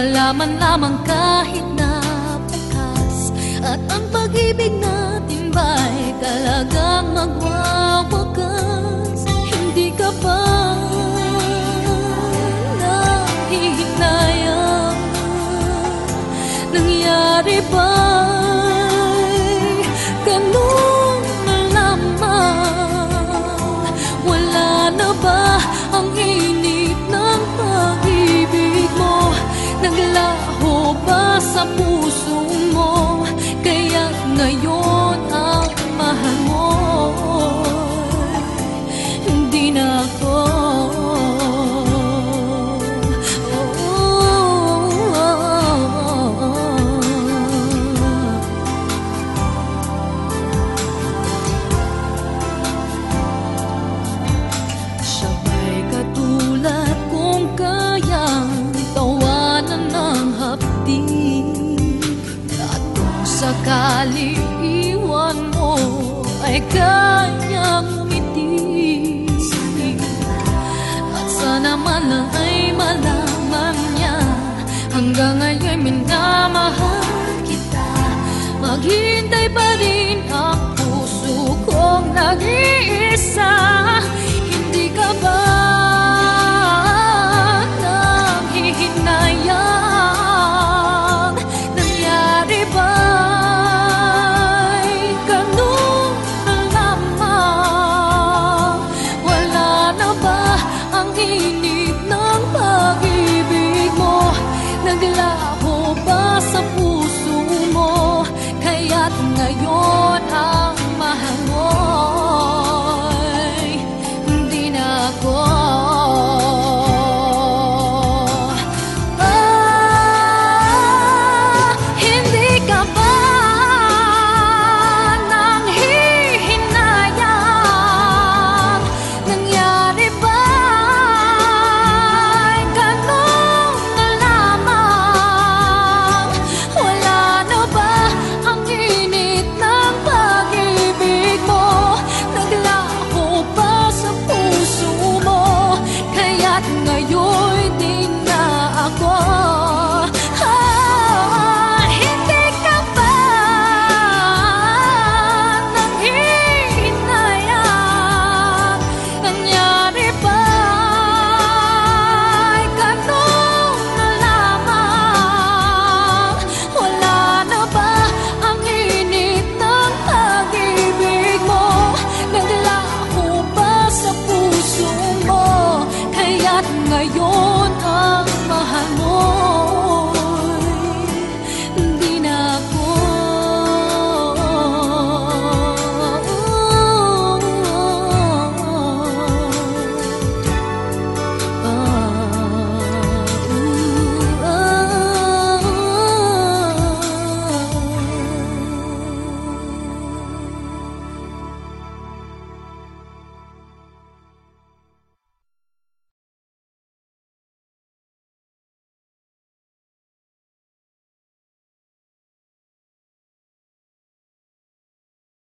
Wala man lamang kahit na bakas At ang pag-ibig natin ba'y talagang magwawakas. Hindi ka ba nahihinayang Nangyari ba'y ganun na lamang? Wala na ba Naglaho ba sa puso mo? Kaya ngayon sakali iwan mo ay kayang umiti At sana man ay malaman niya Hanggang ngayon minamahal kita. Maghintay pa rin ang puso kong nag-iisa init ng pag-ibig mo. Naglaho ba sa puso mo. Kaya't ngayon